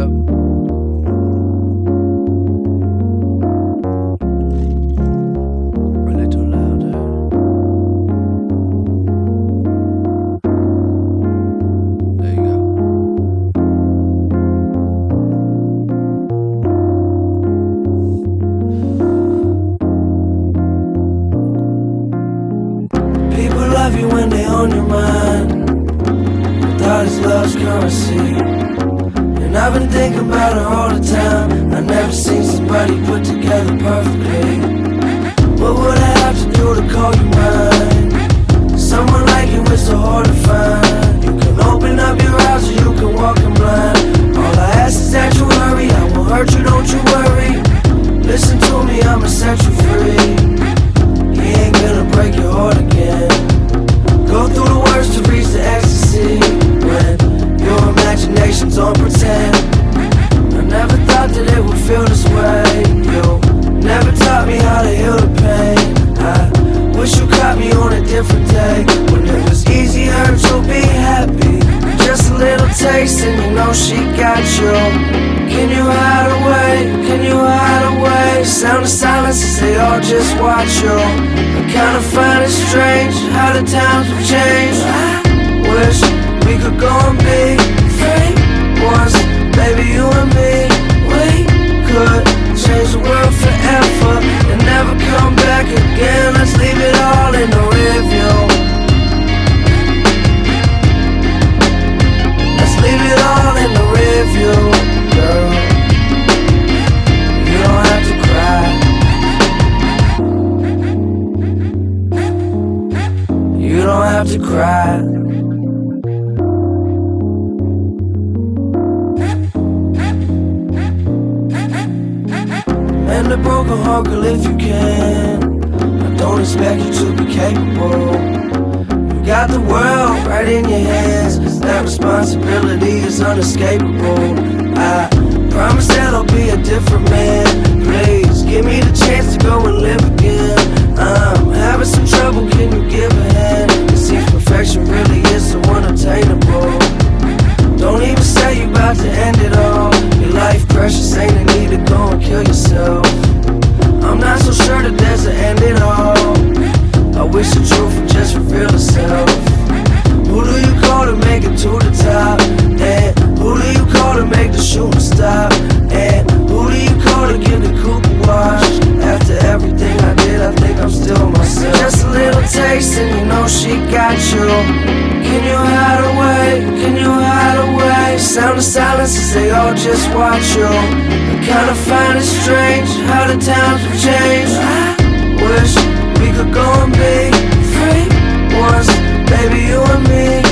people love you when they own your mind. That is love's currency. And I've been thinking about it all the time. I never seen somebody put together perfectly. What would I have to do to call you mine? Can you hide away? Can you hide away? Sound of silence as they all just watch you. I kinda find it strange how the times have changed. I wish we could go stop to cry. A broken heart, girl, if you can. I don't expect you to be capable. You got the world right in your hands. That responsibility is unescapable. I silence as they all just watch you. I kinda find it strange how the times have changed. I wish we could go and be free once, baby, you and me.